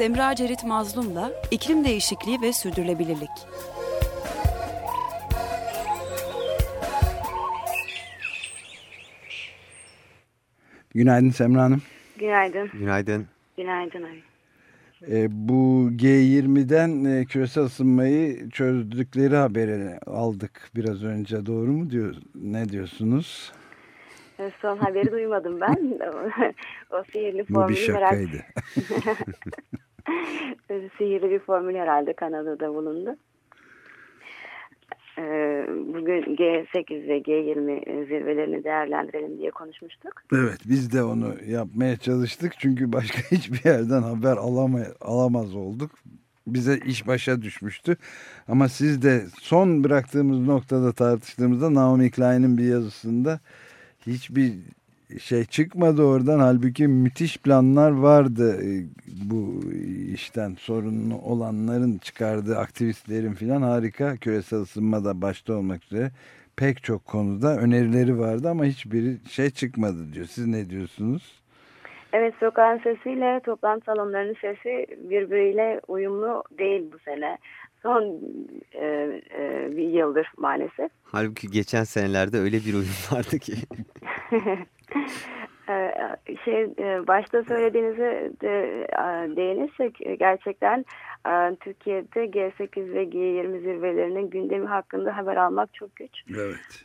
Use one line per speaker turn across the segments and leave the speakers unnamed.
Semra Cerit Mazlum'la iklim değişikliği ve sürdürülebilirlik.
Günaydın Semra Hanım.
Günaydın.
Günaydın.
Günaydın abi.
E, bu G20'den e, küresel ısınmayı çözdükleri haberi aldık biraz önce doğru mu diyor? Ne diyorsunuz?
E, son haberi duymadım ben. o sihirli
Bu bir
formülü
şakaydı.
sihirli bir formül herhalde Kanada'da bulundu. E, bugün G8 ve G20 zirvelerini değerlendirelim diye konuşmuştuk.
evet biz de onu yapmaya çalıştık çünkü başka hiçbir yerden haber alamay alamaz olduk. Bize iş başa düşmüştü. Ama siz de son bıraktığımız noktada tartıştığımızda Naomi Klein'in bir yazısında hiçbir şey çıkmadı oradan. Halbuki müthiş planlar vardı e, bu işten sorunlu olanların çıkardığı aktivistlerin filan harika küresel ısınmada başta olmak üzere pek çok konuda önerileri vardı ama hiçbiri şey çıkmadı diyor. Siz ne diyorsunuz?
Evet sokağın sesiyle toplantı salonlarının sesi birbiriyle uyumlu değil bu sene. Son e, e, bir yıldır maalesef.
Halbuki geçen senelerde öyle bir uyum vardı ki.
Ee, şey e, başta söylediğinize de e, değinirsek gerçekten e, Türkiye'de G8 ve G20 zirvelerinin gündemi hakkında haber almak çok güç.
Evet.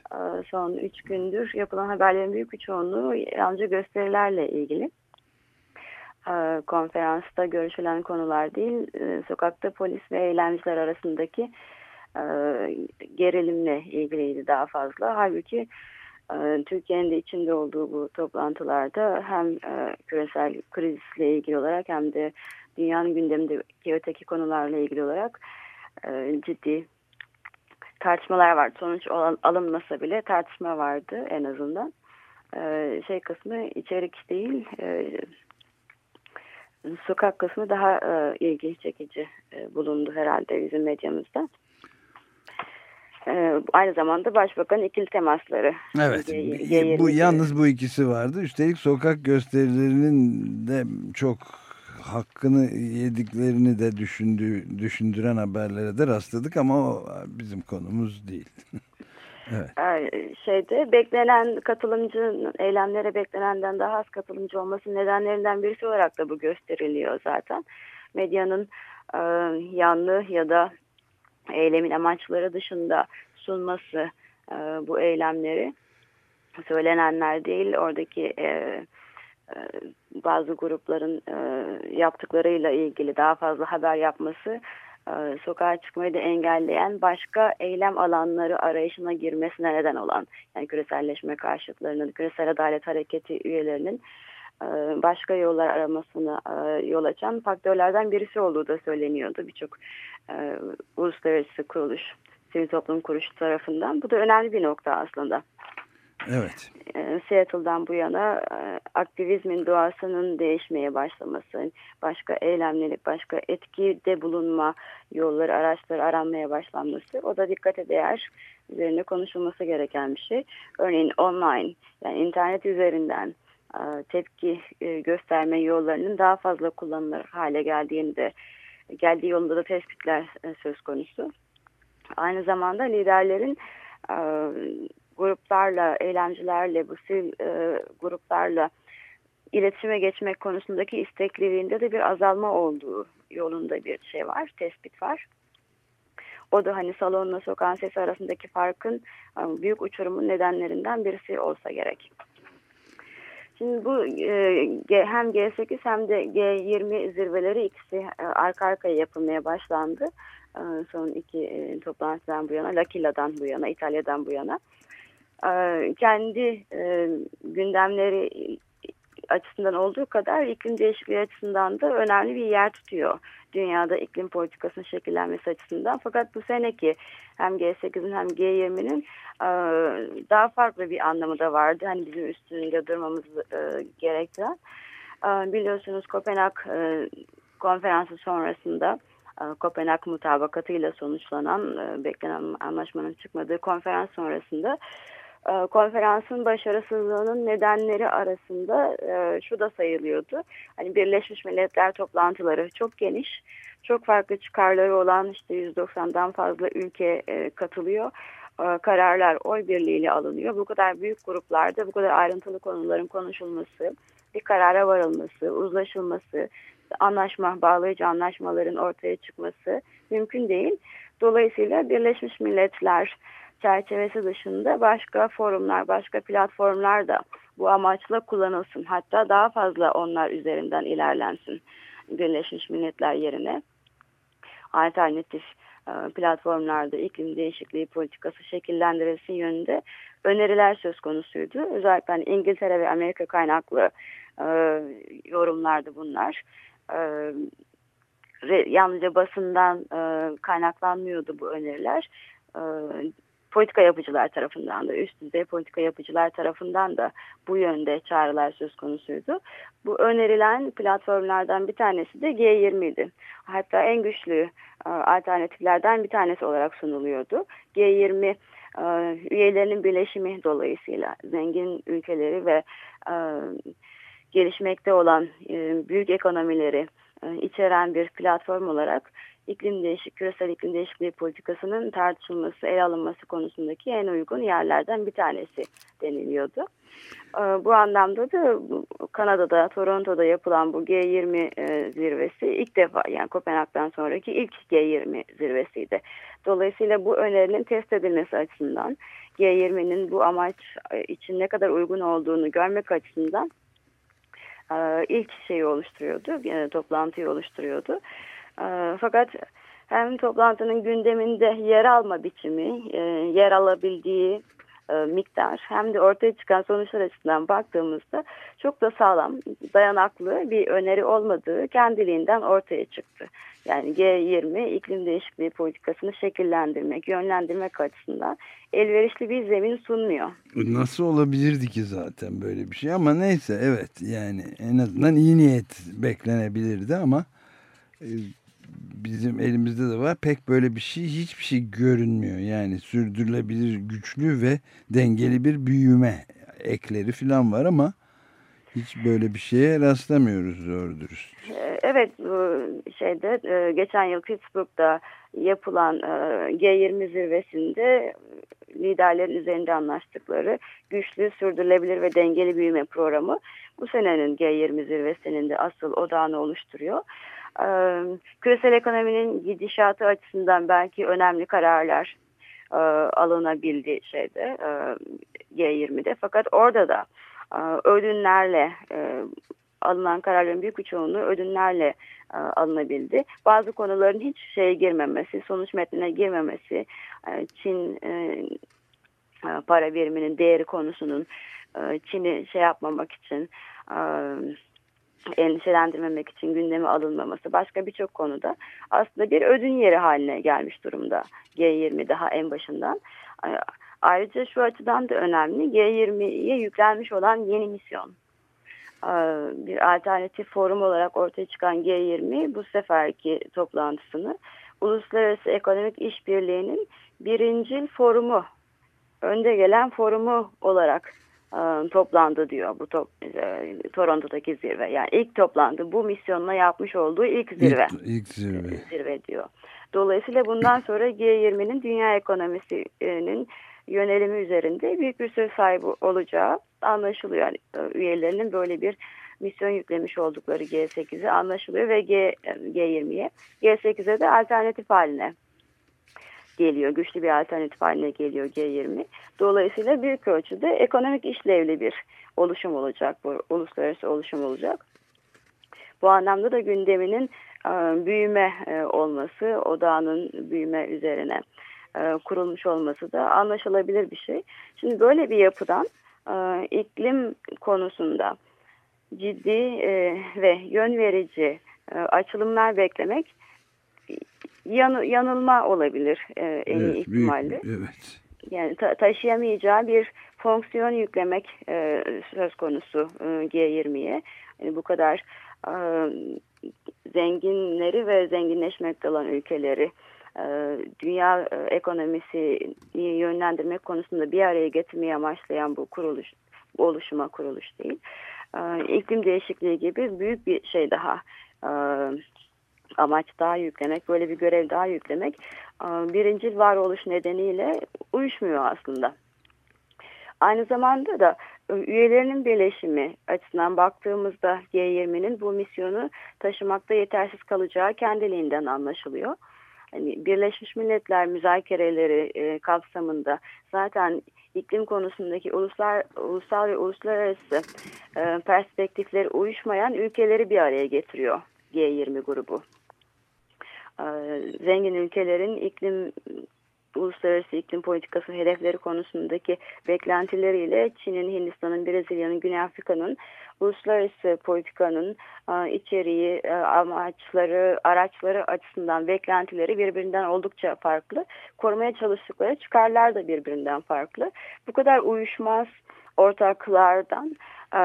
Son üç gündür yapılan haberlerin büyük bir çoğunluğu yalnızca gösterilerle ilgili. Konferansta görüşülen konular değil, sokakta polis ve eylemciler arasındaki gerilimle ilgiliydi daha fazla. Halbuki ee, Türkiye'nin de içinde olduğu bu toplantılarda hem e, küresel krizle ilgili olarak hem de dünyanın gündemindeki öteki konularla ilgili olarak e, ciddi tartışmalar var. Sonuç alınmasa bile tartışma vardı en azından. E, şey kısmı içerik değil, sokak kısmı daha ilgi çekici bulundu herhalde bizim medyamızda. Ee, aynı zamanda başbakan ikili temasları.
Evet. bu yalnız bu ikisi vardı. Üstelik sokak gösterilerinin de çok hakkını yediklerini de düşündüğü, düşündüren haberlere de rastladık ama o bizim konumuz değil.
evet. Ee, şeyde beklenen katılımcı eylemlere beklenenden daha az katılımcı olması nedenlerinden birisi olarak da bu gösteriliyor zaten. Medyanın e, yanlı ya da eylemin amaçları dışında sunması e, bu eylemleri söylenenler değil oradaki e, e, bazı grupların e, yaptıklarıyla ilgili daha fazla haber yapması e, sokağa çıkmayı da engelleyen başka eylem alanları arayışına girmesine neden olan yani küreselleşme karşıtlarının küresel adalet hareketi üyelerinin başka yollar aramasına e, yol açan faktörlerden birisi olduğu da söyleniyordu birçok e, uluslararası kuruluş, sivil toplum kuruluşu tarafından. Bu da önemli bir nokta aslında.
Evet.
E, Seattle'dan bu yana e, aktivizmin doğasının değişmeye başlaması, başka eylemleri, başka etkide bulunma yolları, araçları aranmaya başlanması o da dikkate değer üzerine konuşulması gereken bir şey. Örneğin online yani internet üzerinden e, tepki e, gösterme yollarının daha fazla kullanılır hale geldiğini de geldiği yolunda da tespitler e, söz konusu. Aynı zamanda liderlerin e, gruplarla, eylemcilerle, bu sivil e, gruplarla iletişime geçmek konusundaki istekliliğinde de bir azalma olduğu yolunda bir şey var, tespit var. O da hani salonla sokağın sesi arasındaki farkın e, büyük uçurumun nedenlerinden birisi olsa gerek. Şimdi bu e, hem G8 hem de G20 zirveleri ikisi e, arka arkaya yapılmaya başlandı. E, son iki e, toplantıdan bu yana, L'Aquila'dan bu yana, İtalya'dan bu yana. E, kendi e, gündemleri açısından olduğu kadar iklim değişikliği açısından da önemli bir yer tutuyor. Dünyada iklim politikasının şekillenmesi açısından. Fakat bu seneki hem G8'in hem G20'nin e, daha farklı bir anlamı da vardı. Hani bizim üstünde durmamız e, gerektiren. E, biliyorsunuz Kopenhag konferansı sonrasında Kopenhag mutabakatıyla sonuçlanan beklenen anlaşmanın çıkmadığı konferans sonrasında konferansın başarısızlığının nedenleri arasında e, şu da sayılıyordu. Hani Birleşmiş Milletler toplantıları çok geniş, çok farklı çıkarları olan işte 190'dan fazla ülke e, katılıyor. E, kararlar oy birliğiyle alınıyor. Bu kadar büyük gruplarda bu kadar ayrıntılı konuların konuşulması, bir karara varılması, uzlaşılması, anlaşma, bağlayıcı anlaşmaların ortaya çıkması mümkün değil. Dolayısıyla Birleşmiş Milletler çerçevesi dışında başka forumlar, başka platformlar da bu amaçla kullanılsın. Hatta daha fazla onlar üzerinden ilerlensin Birleşmiş Milletler yerine. Alternatif e, platformlarda iklim değişikliği politikası şekillendirilsin yönünde öneriler söz konusuydu. Özellikle hani İngiltere ve Amerika kaynaklı e, yorumlardı bunlar. E, yalnızca basından e, kaynaklanmıyordu bu öneriler. E, politika yapıcılar tarafından da üst düzey politika yapıcılar tarafından da bu yönde çağrılar söz konusuydu. Bu önerilen platformlardan bir tanesi de G20 idi. Hatta en güçlü e, alternatiflerden bir tanesi olarak sunuluyordu. G20 e, üyelerinin birleşimi dolayısıyla zengin ülkeleri ve e, gelişmekte olan büyük ekonomileri içeren bir platform olarak iklim değişik, küresel iklim değişikliği politikasının tartışılması, ele alınması konusundaki en uygun yerlerden bir tanesi deniliyordu. E, bu anlamda da Kanada'da, Toronto'da yapılan bu G20 e, zirvesi ilk defa yani Kopenhag'dan sonraki ilk G20 zirvesiydi. Dolayısıyla bu önerinin test edilmesi açısından G20'nin bu amaç için ne kadar uygun olduğunu görmek açısından ilk şeyi oluşturuyordu, toplantıyı oluşturuyordu. Fakat hem toplantının gündeminde yer alma biçimi, e, yer alabildiği e, miktar hem de ortaya çıkan sonuçlar açısından baktığımızda çok da sağlam, dayanaklı bir öneri olmadığı kendiliğinden ortaya çıktı. Yani G20 iklim değişikliği politikasını şekillendirmek, yönlendirmek açısından elverişli bir zemin sunmuyor.
Nasıl olabilirdi ki zaten böyle bir şey ama neyse evet yani en azından iyi niyet beklenebilirdi ama e, bizim elimizde de var. Pek böyle bir şey hiçbir şey görünmüyor. Yani sürdürülebilir güçlü ve dengeli bir büyüme ekleri falan var ama hiç böyle bir şeye rastlamıyoruz doğru dürüst.
Ee, evet şeyde e, geçen yıl Pittsburgh'da yapılan e, G20 zirvesinde liderlerin üzerinde anlaştıkları güçlü, sürdürülebilir ve dengeli büyüme programı bu senenin G20 zirvesinin de asıl odağını oluşturuyor küresel ekonominin gidişatı açısından belki önemli kararlar alınabildi şeyde e, G20'de. Fakat orada da e, ödünlerle alınan kararların büyük bir çoğunluğu ödünlerle alınabildi. Bazı konuların hiç şeye girmemesi, sonuç metnine girmemesi, Çin para biriminin değeri konusunun e, Çin'i şey yapmamak için endişelendirmemek için gündeme alınmaması başka birçok konuda aslında bir ödün yeri haline gelmiş durumda G20 daha en başından. Ayrıca şu açıdan da önemli G20'ye yüklenmiş olan yeni misyon. Bir alternatif forum olarak ortaya çıkan G20 bu seferki toplantısını Uluslararası Ekonomik İşbirliği'nin birincil forumu, önde gelen forumu olarak e, toplandı diyor bu top, e, Toronto'daki zirve. Yani ilk toplandı. Bu misyonla yapmış olduğu ilk zirve.
İlk, ilk zirve.
Zirve diyor. Dolayısıyla bundan sonra G20'nin dünya ekonomisinin yönelimi üzerinde büyük bir söz sahibi olacağı anlaşılıyor. Yani, e, üyelerinin böyle bir misyon yüklemiş oldukları G8'e anlaşılıyor ve G, G20'ye. G8'e de alternatif haline geliyor. Güçlü bir alternatif haline geliyor G20. Dolayısıyla büyük ölçüde ekonomik işlevli bir oluşum olacak. Bu uluslararası oluşum olacak. Bu anlamda da gündeminin e, büyüme e, olması, odağının büyüme üzerine e, kurulmuş olması da anlaşılabilir bir şey. Şimdi böyle bir yapıdan iklim konusunda ciddi ve yön verici açılımlar beklemek yan, yanılma olabilir e, en evet, iyi ihtimalle. Büyük, evet. Yani ta taşıyamayacağı bir fonksiyon yüklemek e, söz konusu e, G20'ye. Yani bu kadar e, zenginleri ve zenginleşmekte olan ülkeleri dünya ekonomisini yönlendirmek konusunda bir araya getirmeyi amaçlayan bu kuruluş, oluşuma kuruluş değil. İklim değişikliği gibi büyük bir şey daha amaç daha yüklemek, böyle bir görev daha yüklemek birincil varoluş nedeniyle uyuşmuyor aslında. Aynı zamanda da üyelerinin birleşimi açısından baktığımızda G20'nin bu misyonu taşımakta yetersiz kalacağı kendiliğinden anlaşılıyor. Hani Birleşmiş Milletler müzakereleri e, kapsamında zaten iklim konusundaki uluslar, ulusal ve uluslararası e, perspektifleri uyuşmayan ülkeleri bir araya getiriyor G20 grubu. E, zengin ülkelerin iklim uluslararası iklim politikası hedefleri konusundaki beklentileriyle Çin'in, Hindistan'ın, Brezilya'nın, Güney Afrika'nın uluslararası politikanın e, içeriği, e, amaçları, araçları açısından beklentileri birbirinden oldukça farklı. Korumaya çalıştıkları çıkarlar da birbirinden farklı. Bu kadar uyuşmaz ortaklardan e,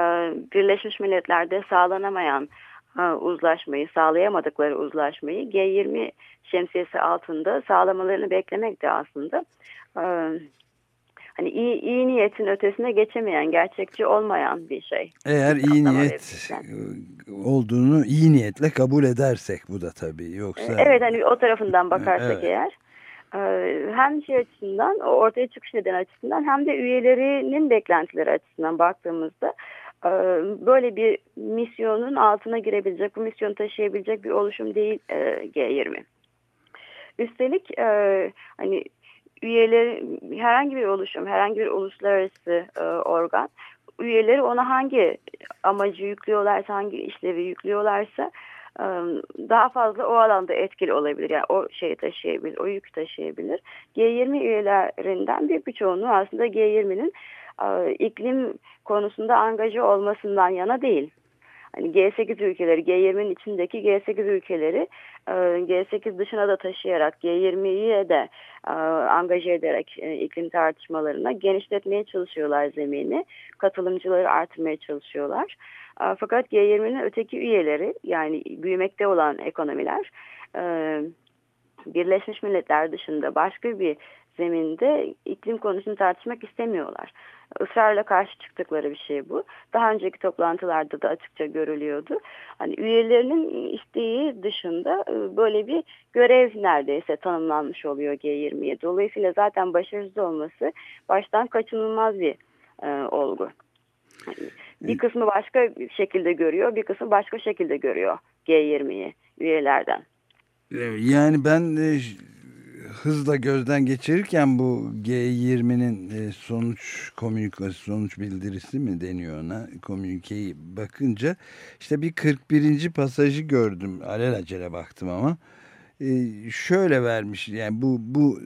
Birleşmiş Milletler'de sağlanamayan uzlaşmayı, sağlayamadıkları uzlaşmayı G20 şemsiyesi altında sağlamalarını beklemek de aslında hani iyi, iyi niyetin ötesine geçemeyen, gerçekçi olmayan bir şey.
Eğer iyi niyet olduğunu iyi niyetle kabul edersek bu da tabii yoksa...
Evet hani o tarafından bakarsak evet. eğer hem şey açısından ortaya çıkış neden açısından hem de üyelerinin beklentileri açısından baktığımızda böyle bir misyonun altına girebilecek, bu misyonu taşıyabilecek bir oluşum değil G20. Üstelik hani üyeleri herhangi bir oluşum, herhangi bir uluslararası e, organ üyeleri ona hangi amacı yüklüyorlarsa, hangi işlevi yüklüyorlarsa e, daha fazla o alanda etkili olabilir. Yani o şeyi taşıyabilir, o yük taşıyabilir. G20 üyelerinden bir birçoğunu aslında G20'nin e, iklim konusunda angaja olmasından yana değil hani G8 ülkeleri, G20'nin içindeki G8 ülkeleri e, G8 dışına da taşıyarak G20'yi de e, angaje ederek e, iklim tartışmalarına genişletmeye çalışıyorlar zemini. Katılımcıları artırmaya çalışıyorlar. Fakat G20'nin öteki üyeleri yani büyümekte olan ekonomiler Birleşmiş Milletler dışında başka bir zeminde iklim konusunu tartışmak istemiyorlar ısrarla karşı çıktıkları bir şey bu. Daha önceki toplantılarda da açıkça görülüyordu. Hani üyelerinin isteği dışında e, böyle bir görev neredeyse tanımlanmış oluyor G20'ye. Dolayısıyla zaten başarısız olması baştan kaçınılmaz bir e, olgu. Hani bir kısmı başka şekilde görüyor, bir kısmı başka şekilde görüyor G20'yi üyelerden.
Yani ben hızla gözden geçirirken bu G20'nin e, sonuç komünikası, sonuç bildirisi mi deniyor ona? Komünikeyi bakınca işte bir 41. pasajı gördüm. Alelacele baktım ama. Ee, şöyle vermiş yani bu bu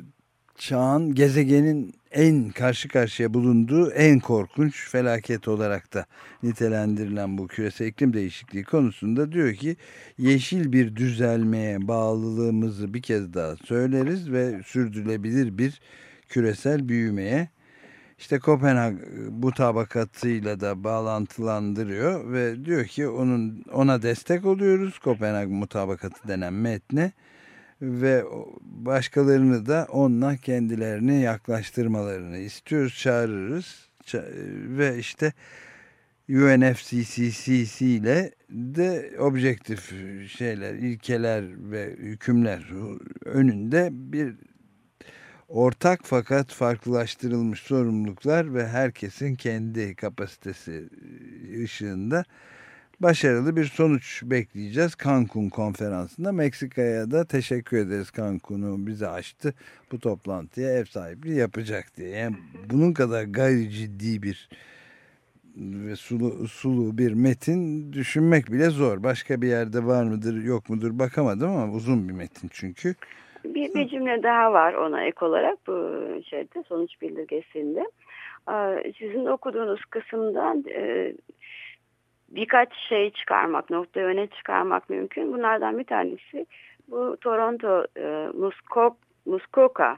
çağın gezegenin en karşı karşıya bulunduğu en korkunç felaket olarak da nitelendirilen bu küresel iklim değişikliği konusunda diyor ki yeşil bir düzelmeye bağlılığımızı bir kez daha söyleriz ve sürdürülebilir bir küresel büyümeye işte Kopenhag bu tabakatıyla da bağlantılandırıyor ve diyor ki onun ona destek oluyoruz. Kopenhag mutabakatı denen metne ve başkalarını da onunla kendilerini yaklaştırmalarını istiyoruz, çağırırız. ve işte UNFCCC ile de objektif şeyler, ilkeler ve hükümler önünde bir ortak fakat farklılaştırılmış sorumluluklar ve herkesin kendi kapasitesi ışığında başarılı bir sonuç bekleyeceğiz Cancun konferansında. Meksika'ya da teşekkür ederiz Cancun'u bize açtı bu toplantıya ev sahipliği yapacak diye. Yani bunun kadar gayri ciddi bir ve sulu, sulu bir metin düşünmek bile zor. Başka bir yerde var mıdır yok mudur bakamadım ama uzun bir metin çünkü.
Bir, bir cümle daha var ona ek olarak bu şeyde sonuç bildirgesinde. Sizin okuduğunuz kısımdan birkaç şey çıkarmak, nokta öne çıkarmak mümkün. Bunlardan bir tanesi bu Toronto e, Muskok, Muskoka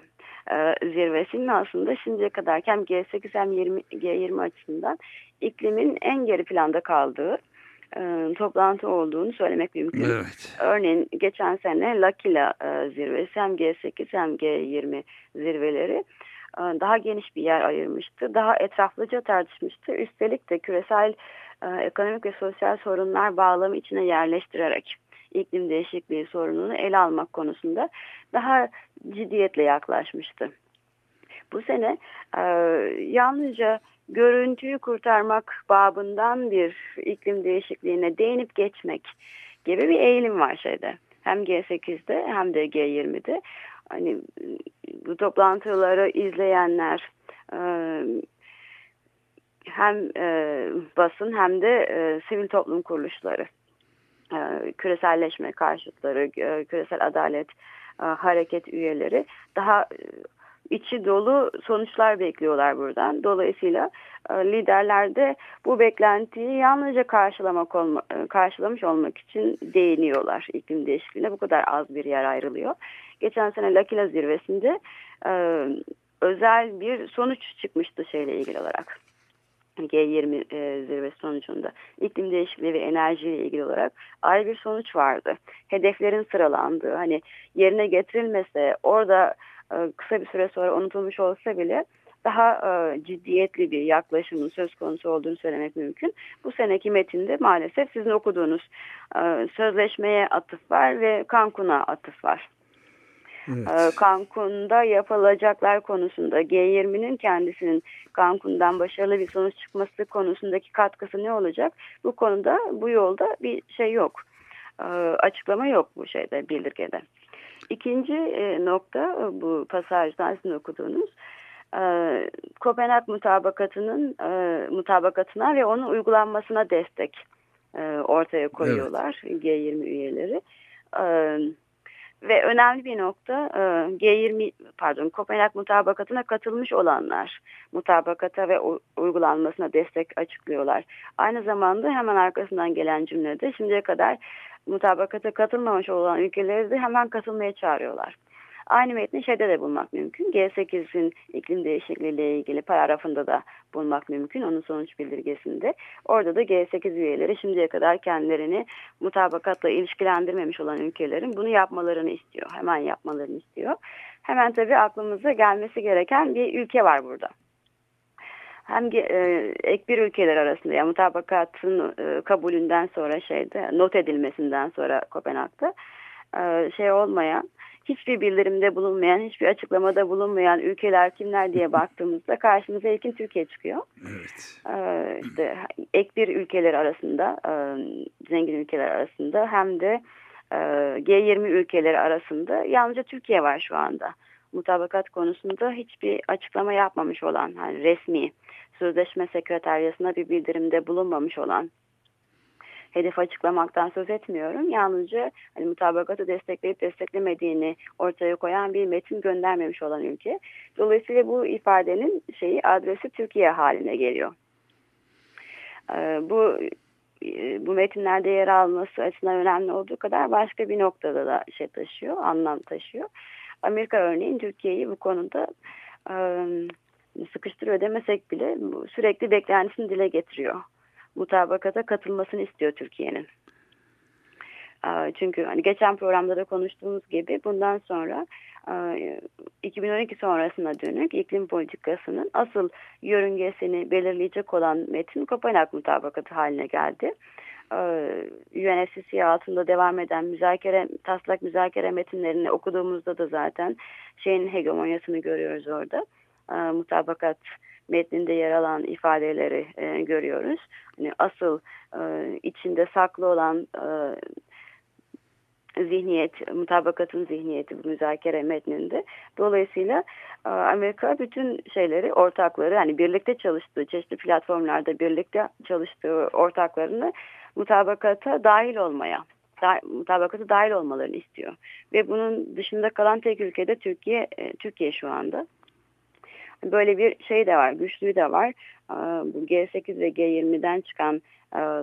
e, zirvesinin aslında şimdiye kadar hem G8 hem 20, G20 açısından iklimin en geri planda kaldığı e, toplantı olduğunu söylemek mümkün.
Evet.
Örneğin geçen sene Lakila e, zirvesi hem G8 hem G20 zirveleri e, daha geniş bir yer ayırmıştı. Daha etraflıca tartışmıştı. Üstelik de küresel e, ekonomik ve sosyal sorunlar bağlamı içine yerleştirerek iklim değişikliği sorununu ele almak konusunda daha ciddiyetle yaklaşmıştı. Bu sene e, yalnızca görüntüyü kurtarmak babından bir iklim değişikliğine değinip geçmek gibi bir eğilim var şeyde. Hem G8'de hem de G20'de. Hani bu toplantıları izleyenler e, hem e, basın hem de e, sivil toplum kuruluşları e, küreselleşme karşıtları, e, küresel adalet e, hareket üyeleri daha e, içi dolu sonuçlar bekliyorlar buradan. Dolayısıyla e, liderler de bu beklentiyi yalnızca karşılamak olma, e, karşılamış olmak için değiniyorlar iklim değişikliğine. Bu kadar az bir yer ayrılıyor. Geçen sene Lakila zirvesinde e, özel bir sonuç çıkmıştı şeyle ilgili olarak. G20 e, zirvesi sonucunda iklim değişikliği ve enerjiyle ilgili olarak ayrı bir sonuç vardı. Hedeflerin sıralandığı hani yerine getirilmese orada e, kısa bir süre sonra unutulmuş olsa bile daha e, ciddiyetli bir yaklaşımın söz konusu olduğunu söylemek mümkün. Bu seneki metinde maalesef sizin okuduğunuz e, sözleşmeye atıf var ve Cancun'a atıf var. Evet. Ee, Cancun'da yapılacaklar konusunda G20'nin kendisinin Cancun'dan başarılı bir sonuç çıkması konusundaki katkısı ne olacak? Bu konuda bu yolda bir şey yok. Ee, açıklama yok bu şeyde bildirgede. İkinci e, nokta e, bu pasajdan sizin okuduğunuz e, Kopenhag mutabakatının mutabakatına ve onun uygulanmasına destek ortaya koyuyorlar evet. G20 üyeleri. Evet ve önemli bir nokta e, G20 pardon Kopenhag mutabakatına katılmış olanlar mutabakata ve uygulanmasına destek açıklıyorlar. Aynı zamanda hemen arkasından gelen cümlede şimdiye kadar mutabakata katılmamış olan ülkeleri de hemen katılmaya çağırıyorlar. Aynı metni şeyde de bulmak mümkün. G8'in iklim değişikliği ile ilgili paragrafında da bulmak mümkün. Onun sonuç bildirgesinde. Orada da G8 üyeleri şimdiye kadar kendilerini mutabakatla ilişkilendirmemiş olan ülkelerin bunu yapmalarını istiyor. Hemen yapmalarını istiyor. Hemen tabii aklımıza gelmesi gereken bir ülke var burada hem e, ek bir ülkeler arasında yani mutabakatın e, kabulünden sonra şeyde not edilmesinden sonra Kopenhag'da e, şey olmayan hiçbir bildirimde bulunmayan, hiçbir açıklamada bulunmayan ülkeler kimler diye baktığımızda karşımıza ilkin Türkiye çıkıyor. Evet. Ee, işte ek bir ülkeler arasında, e, zengin ülkeler arasında hem de e, G20 ülkeleri arasında yalnızca Türkiye var şu anda. Mutabakat konusunda hiçbir açıklama yapmamış olan, hani resmi sözleşme sekreteryasına bir bildirimde bulunmamış olan hedef açıklamaktan söz etmiyorum. Yalnızca hani mutabakatı destekleyip desteklemediğini ortaya koyan bir metin göndermemiş olan ülke. Dolayısıyla bu ifadenin şeyi adresi Türkiye haline geliyor. Ee, bu e, bu metinlerde yer alması açısından önemli olduğu kadar başka bir noktada da şey taşıyor, anlam taşıyor. Amerika örneğin Türkiye'yi bu konuda sıkıştırıyor demesek bile sürekli beklentisini dile getiriyor mutabakata katılmasını istiyor Türkiye'nin. Çünkü hani geçen programda da konuştuğumuz gibi bundan sonra 2012 sonrasına dönük iklim politikasının asıl yörüngesini belirleyecek olan metin Kopenhag mutabakatı haline geldi. UNFCCC altında devam eden müzakere, taslak müzakere metinlerini okuduğumuzda da zaten şeyin hegemonyasını görüyoruz orada. Mutabakat metninde yer alan ifadeleri e, görüyoruz. Hani asıl e, içinde saklı olan e, zihniyet, mutabakatın zihniyeti bu müzakere metninde. Dolayısıyla e, Amerika bütün şeyleri, ortakları, hani birlikte çalıştığı, çeşitli platformlarda birlikte çalıştığı ortaklarını mutabakata dahil olmaya, da, mutabakata dahil olmalarını istiyor. Ve bunun dışında kalan tek ülkede Türkiye, e, Türkiye şu anda. Böyle bir şey de var, güçlüğü de var. Bu G8 ve G20'den çıkan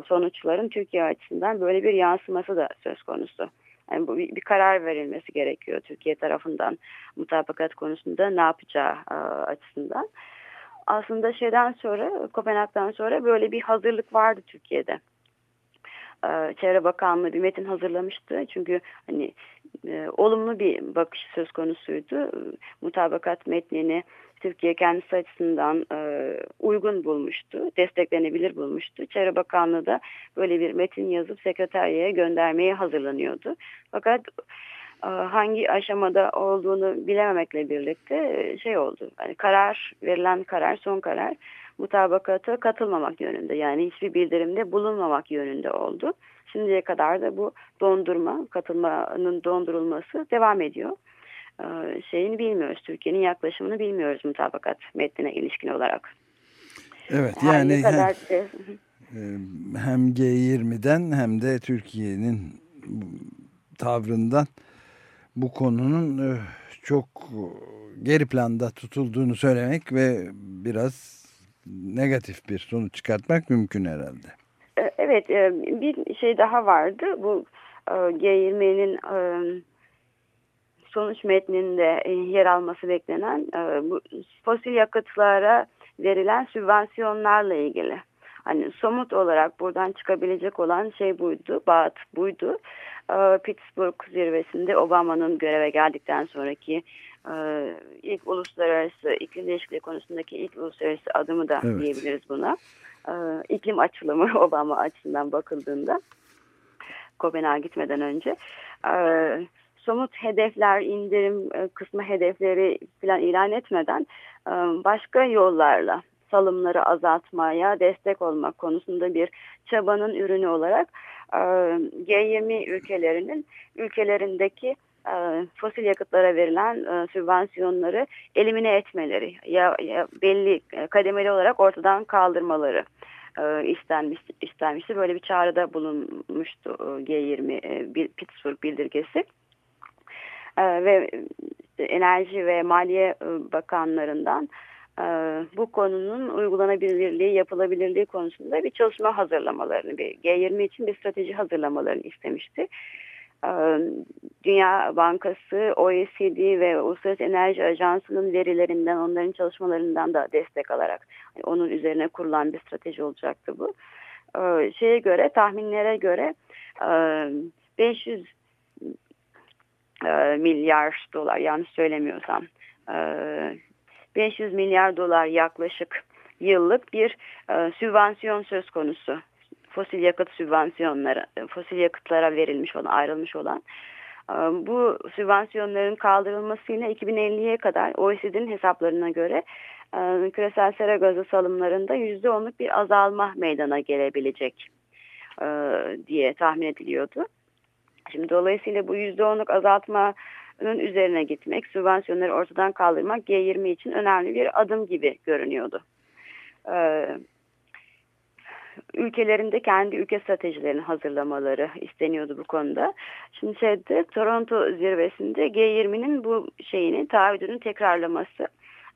sonuçların Türkiye açısından böyle bir yansıması da söz konusu. Yani bu bir, karar verilmesi gerekiyor Türkiye tarafından mutabakat konusunda ne yapacağı açısından. Aslında şeyden sonra Kopenhag'dan sonra böyle bir hazırlık vardı Türkiye'de. e, Çevre Bakanlığı bir metin hazırlamıştı. Çünkü hani e, olumlu bir bakış söz konusuydu. Mutabakat metnini Türkiye kendisi açısından e, uygun bulmuştu, desteklenebilir bulmuştu. Çevre Bakanlığı da böyle bir metin yazıp sekreteriyeye göndermeye hazırlanıyordu. Fakat e, hangi aşamada olduğunu bilememekle birlikte e, şey oldu. Yani karar verilen karar, son karar mutabakata katılmamak yönünde. Yani hiçbir bildirimde bulunmamak yönünde oldu. Şimdiye kadar da bu dondurma, katılmanın dondurulması devam ediyor. Ee, şeyini bilmiyoruz. Türkiye'nin yaklaşımını bilmiyoruz mutabakat metnine ilişkin olarak.
Evet yani hem, hem G20'den hem de Türkiye'nin tavrından bu konunun e, çok geri planda tutulduğunu söylemek ve biraz negatif bir sonuç çıkartmak mümkün herhalde.
E, evet e, bir şey daha vardı. Bu G20'nin sonuç metninde e, yer alması beklenen e, bu fosil yakıtlara verilen sübvansiyonlarla ilgili. Hani somut olarak buradan çıkabilecek olan şey buydu, bağıt buydu. E, Pittsburgh zirvesinde Obama'nın göreve geldikten sonraki ilk uluslararası iklim değişikliği konusundaki ilk uluslararası adımı da evet. diyebiliriz buna. İklim açılımı Obama açısından bakıldığında Kopenhag'a gitmeden önce somut hedefler, indirim e, kısmı hedefleri falan ilan etmeden e, başka yollarla salımları azaltmaya destek olmak konusunda bir çabanın ürünü olarak e, G20 ülkelerinin ülkelerindeki fosil yakıtlara verilen sübvansiyonları elimine etmeleri ya, belli kademeli olarak ortadan kaldırmaları istenmiş, istenmişti. Böyle bir çağrıda bulunmuştu G20 Pittsburgh bildirgesi e, ve Enerji ve Maliye e, Bakanlarından e, bu konunun uygulanabilirliği, yapılabilirliği konusunda bir çalışma hazırlamalarını, bir G20 için bir strateji hazırlamalarını istemişti. E, Dünya Bankası, OECD ve Uluslararası Enerji Ajansı'nın verilerinden, onların çalışmalarından da destek alarak yani onun üzerine kurulan bir strateji olacaktı bu. E, şeye göre, tahminlere göre 500 e, milyar dolar yanlış söylemiyorsam e, 500 milyar dolar yaklaşık yıllık bir e, sübvansiyon söz konusu. Fosil yakıt sübvansiyonları, fosil yakıtlara verilmiş olan, ayrılmış olan e, bu sübvansiyonların kaldırılmasıyla 2050'ye kadar OECD'nin hesaplarına göre e, küresel sera gazı salımlarında %10'luk bir azalma meydana gelebilecek e, diye tahmin ediliyordu. Şimdi dolayısıyla bu %10'luk azaltmanın üzerine gitmek, sübvansiyonları ortadan kaldırmak G20 için önemli bir adım gibi görünüyordu. Ee, ülkelerinde kendi ülke stratejilerini hazırlamaları isteniyordu bu konuda. Şimdi şeyde Toronto zirvesinde G20'nin bu şeyini, taahhüdünün tekrarlaması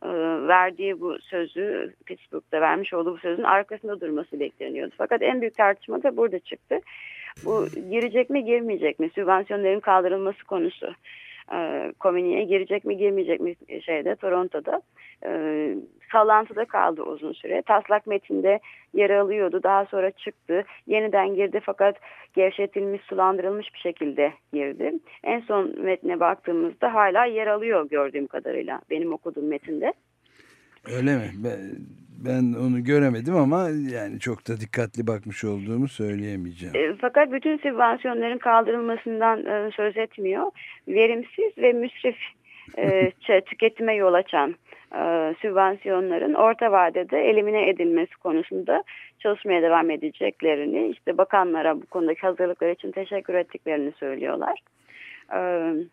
e, verdiği bu sözü Pittsburgh'da vermiş olduğu bu sözün arkasında durması bekleniyordu. Fakat en büyük tartışma da burada çıktı. Bu girecek mi girmeyecek mi? Sübvansiyonların kaldırılması konusu. E, girecek mi girmeyecek mi şeyde Toronto'da e, sallantıda kaldı uzun süre. Taslak metinde yer alıyordu. Daha sonra çıktı. Yeniden girdi fakat gevşetilmiş, sulandırılmış bir şekilde girdi. En son metne baktığımızda hala yer alıyor gördüğüm kadarıyla benim okuduğum metinde.
Öyle mi? Ben, ben onu göremedim ama yani çok da dikkatli bakmış olduğumu söyleyemeyeceğim.
E, fakat bütün sübvansiyonların kaldırılmasından e, söz etmiyor. Verimsiz ve müsrif e, tüketime yol açan e, sübvansiyonların orta vadede elimine edilmesi konusunda çalışmaya devam edeceklerini, işte bakanlara bu konudaki hazırlıklar için teşekkür ettiklerini söylüyorlar. Evet.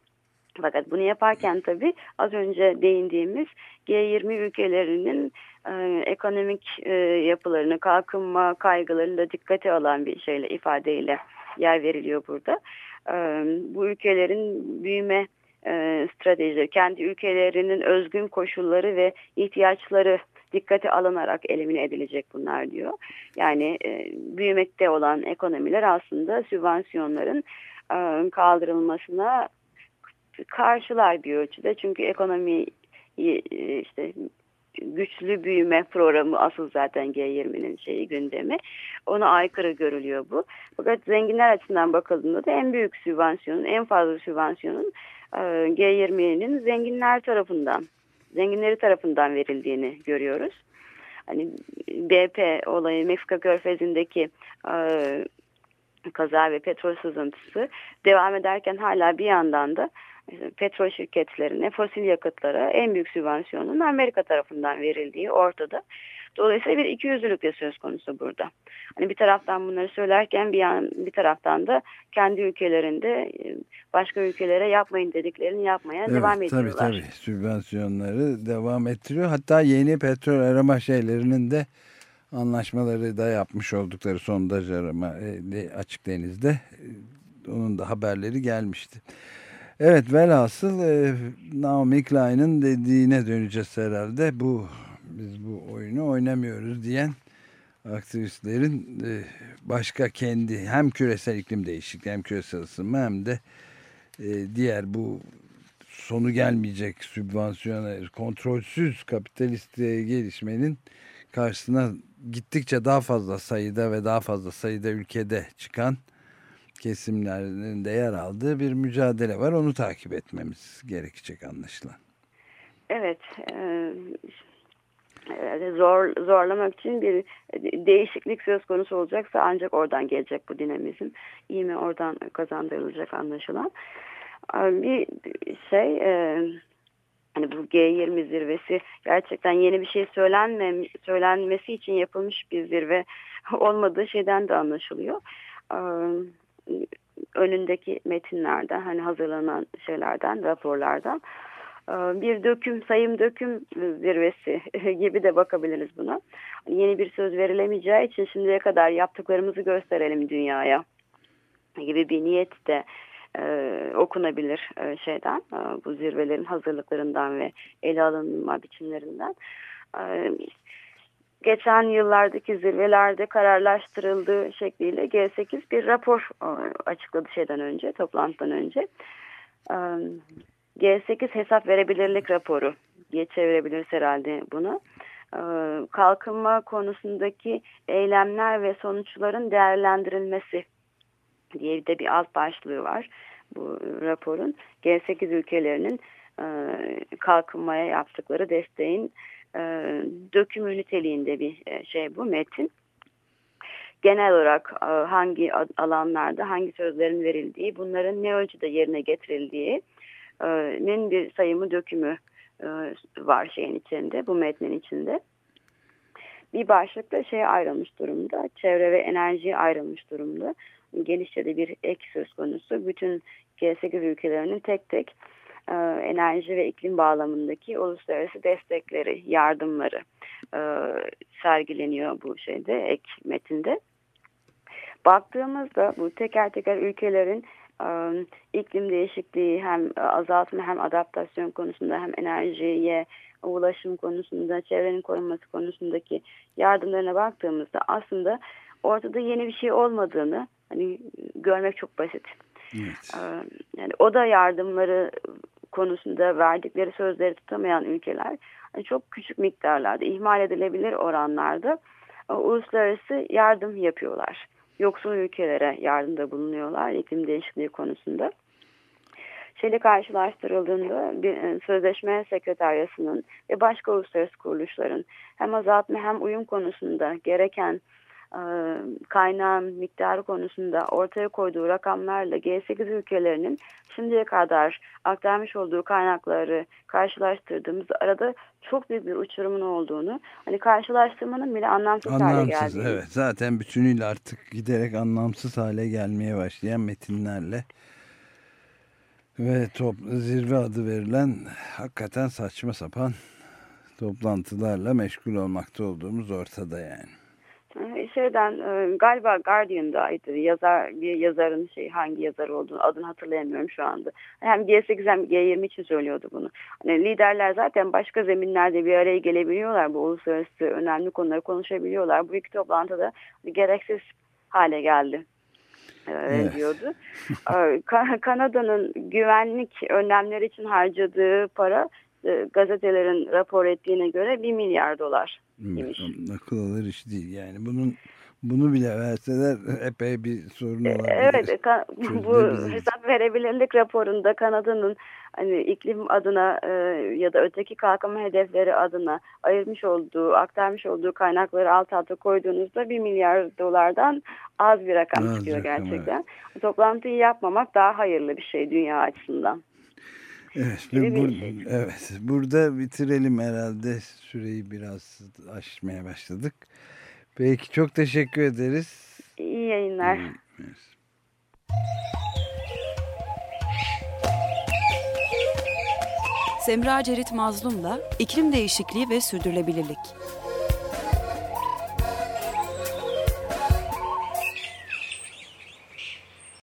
Fakat bunu yaparken tabii az önce değindiğimiz G20 ülkelerinin e, ekonomik e, yapılarını, kalkınma kaygılarını da dikkate alan bir şeyle, ifadeyle yer veriliyor burada. E, bu ülkelerin büyüme e, stratejileri, kendi ülkelerinin özgün koşulları ve ihtiyaçları dikkate alınarak elimine edilecek bunlar diyor. Yani e, büyümekte olan ekonomiler aslında sübvansiyonların e, kaldırılmasına karşılar bir ölçüde. Çünkü ekonomi işte güçlü büyüme programı asıl zaten G20'nin şeyi gündemi. Ona aykırı görülüyor bu. Fakat zenginler açısından bakıldığında da en büyük sübvansiyonun, en fazla sübvansiyonun e, G20'nin zenginler tarafından, zenginleri tarafından verildiğini görüyoruz. Hani BP olayı Meksika Körfezi'ndeki e, kaza ve petrol sızıntısı devam ederken hala bir yandan da petrol şirketlerine, fosil yakıtlara en büyük sübvansiyonun Amerika tarafından verildiği ortada. Dolayısıyla bir ikiyüzlülük de söz konusu burada. Hani bir taraftan bunları söylerken bir, yan, bir taraftan da kendi ülkelerinde e, başka ülkelere yapmayın dediklerini yapmaya evet, devam ediyorlar.
Tabii tabii sübvansiyonları devam ettiriyor. Hatta yeni petrol arama şeylerinin de anlaşmaları da yapmış oldukları sondaj arama e, açık denizde e, onun da haberleri gelmişti. Evet velhasıl e, Naomi Klein'in dediğine döneceğiz herhalde. Bu biz bu oyunu oynamıyoruz diyen aktivistlerin e, başka kendi hem küresel iklim değişikliği hem küresel ısınma hem de e, diğer bu sonu gelmeyecek sübvansiyoner kontrolsüz kapitalist gelişmenin karşısına gittikçe daha fazla sayıda ve daha fazla sayıda ülkede çıkan kesimlerinin de yer aldığı bir mücadele var. Onu takip etmemiz gerekecek anlaşılan.
Evet. Zor zorlamak için bir değişiklik söz konusu olacaksa ancak oradan gelecek bu dinamizm. İyi mi oradan kazandırılacak anlaşılan. Bir şey hani bu G20 zirvesi gerçekten yeni bir şey söylenme, söylenmesi için yapılmış bir zirve olmadığı şeyden de anlaşılıyor önündeki metinlerden hani hazırlanan şeylerden raporlardan e, bir döküm sayım döküm zirvesi gibi de bakabiliriz buna. Yeni bir söz verilemeyeceği için şimdiye kadar yaptıklarımızı gösterelim dünyaya gibi bir niyet de e, okunabilir e, şeyden e, bu zirvelerin hazırlıklarından ve ele alınma biçimlerinden. E, geçen yıllardaki zirvelerde kararlaştırıldığı şekliyle G8 bir rapor e, açıkladı şeyden önce, toplantıdan önce. E, G8 hesap verebilirlik raporu diye çevirebiliriz herhalde bunu. Kalkınma konusundaki eylemler ve sonuçların değerlendirilmesi diye de bir alt başlığı var bu raporun. G8 ülkelerinin kalkınmaya yaptıkları desteğin e, dökümü niteliğinde bir e, şey bu metin. Genel olarak e, hangi alanlarda hangi sözlerin verildiği, bunların ne ölçüde yerine getirildiğinin bir sayımı dökümü var şeyin içinde, bu metnin içinde. Bir başlıkta şey ayrılmış durumda, çevre ve enerji ayrılmış durumda. Genişçe de bir ek söz konusu. Bütün G8 ülkelerinin tek tek e, enerji ve iklim bağlamındaki uluslararası destekleri, yardımları e, sergileniyor bu şeyde, ek metinde. Baktığımızda bu teker teker ülkelerin e, iklim değişikliği hem azaltma hem adaptasyon konusunda hem enerjiye ulaşım konusunda, çevrenin korunması konusundaki yardımlarına baktığımızda aslında ortada yeni bir şey olmadığını hani görmek çok basit. Evet. Yani o da yardımları konusunda verdikleri sözleri tutamayan ülkeler hani çok küçük miktarlarda, ihmal edilebilir oranlarda e, uluslararası yardım yapıyorlar. Yoksul ülkelere yardımda bulunuyorlar iklim değişikliği konusunda. Şeyle karşılaştırıldığında bir e, sözleşme sekreteryasının ve başka uluslararası kuruluşların hem azaltma hem uyum konusunda gereken kaynağın miktarı konusunda ortaya koyduğu rakamlarla G8 ülkelerinin şimdiye kadar aktarmış olduğu kaynakları karşılaştırdığımızda arada çok büyük bir uçurumun olduğunu hani karşılaştırmanın bile anlamsız, anlamsız hale geldiğini.
Evet zaten bütünüyle artık giderek anlamsız hale gelmeye başlayan metinlerle ve top, zirve adı verilen hakikaten saçma sapan toplantılarla meşgul olmakta olduğumuz ortada yani
şeyden e, galiba Guardian'daydı yazar bir yazarın şey hangi yazar olduğunu adını hatırlayamıyorum şu anda. Hem G8 hem G20 için söylüyordu bunu. Hani liderler zaten başka zeminlerde bir araya gelebiliyorlar. Bu uluslararası önemli konuları konuşabiliyorlar. Bu iki toplantıda gereksiz hale geldi e, evet. diyordu. E, Kanada'nın güvenlik önlemleri için harcadığı para e, gazetelerin rapor ettiğine göre 1 milyar dolar.
Evet, akıl alır iş değil yani bunun bunu bile verseler epey bir sorun olabilir.
Evet bu hesap verebilirlik raporunda Kanada'nın hani iklim adına e, ya da öteki kalkınma hedefleri adına ayırmış olduğu, aktarmış olduğu kaynakları alt alta koyduğunuzda 1 milyar dolardan az bir rakam az çıkıyor rakam, gerçekten. Evet. Toplantıyı yapmamak daha hayırlı bir şey dünya açısından.
Evet, bur şey. evet, burada bitirelim herhalde. Süreyi biraz aşmaya başladık. Peki çok teşekkür ederiz.
İyi yayınlar. İyi,
Semra Cerit Mazlum'la iklim değişikliği ve sürdürülebilirlik.